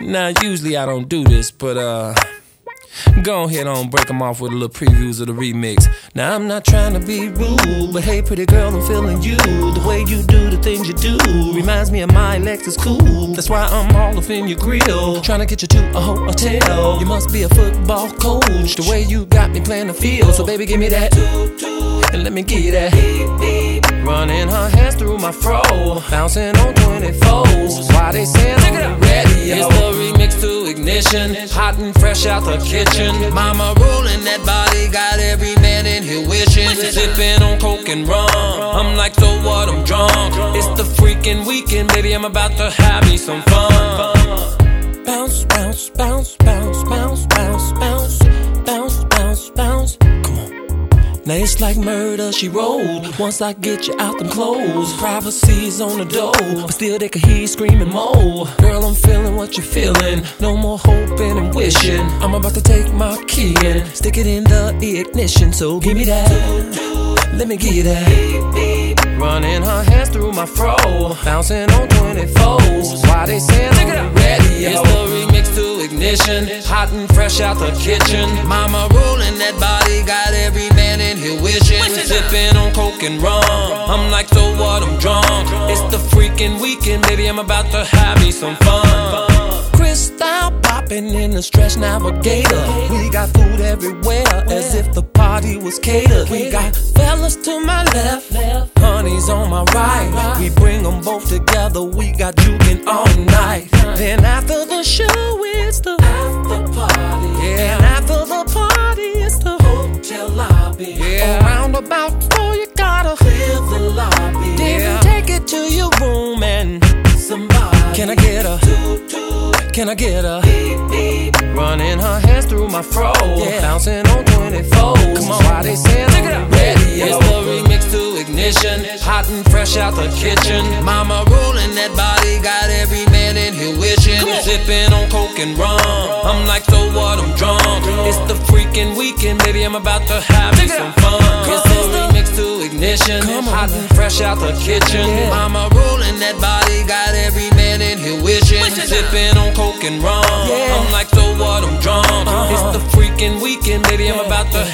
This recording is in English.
Now, usually I don't do this, but uh. Go ahead on, break them off with a little previews of the remix. Now I'm not trying to be rude, but hey, pretty girl, I'm feeling you. The way you do the things you do reminds me of my Lexus cool. That's why I'm all up in your grill, trying to get you to a hotel. You must be a football coach. The way you got me playing the field, so baby, give me that and let me get that. Running her hands through my fro, bouncing on 24s. Why they saying to hot and fresh out the kitchen. Mama rolling that body, got every man in here wishing. Sipping on coke and rum. I'm like, so what? I'm drunk. It's the freaking weekend, baby. I'm about to have me some fun. Bounce, bounce, bounce, bounce, bounce, bounce, Now it's like murder, she rolled. Once I get you out them clothes, privacy's on the door, but still they can hear you screaming more. Girl, I'm feeling what you're feeling. No more hoping and wishing. I'm about to take my key and stick it in the ignition. So give me that. Let me get that. Running her hands through my fro, bouncing on 24s. Why they saying the radio? It's the remix ignition, hot and fresh out the kitchen. Mama rolling that body, got every man in here wishing. Sipping on coke and rum. I'm like, so what? I'm drunk. It's the freaking weekend, baby. I'm about to have me some fun. Cristal popping in the stretch navigator. We got food everywhere, as if the party was catered. We got fellas to my left, honey's on my right. We bring them both together, we got juking all night. Then after the show, Yeah, around about four, you gotta clear the lobby. Then take it to your room and somebody. Can I get a? Can I get a? Beep, beep. Running her hands through my fro, yeah. bouncing on 24. Come on, why they saying the radio? It's the remix to ignition, hot and fresh out the kitchen. Mama rolling that body, got every man in here wishing. Sipping on coke and rum. I'm like, so what? I'm drunk. It's the freaking weekend, baby. I'm about to have some fun. Ignition, hot and fresh out the kitchen. Mama rolling that body, got every man in here wishing. Sipping on coke and rum. I'm like, so what? I'm drunk. It's the freaking weekend, baby. I'm about to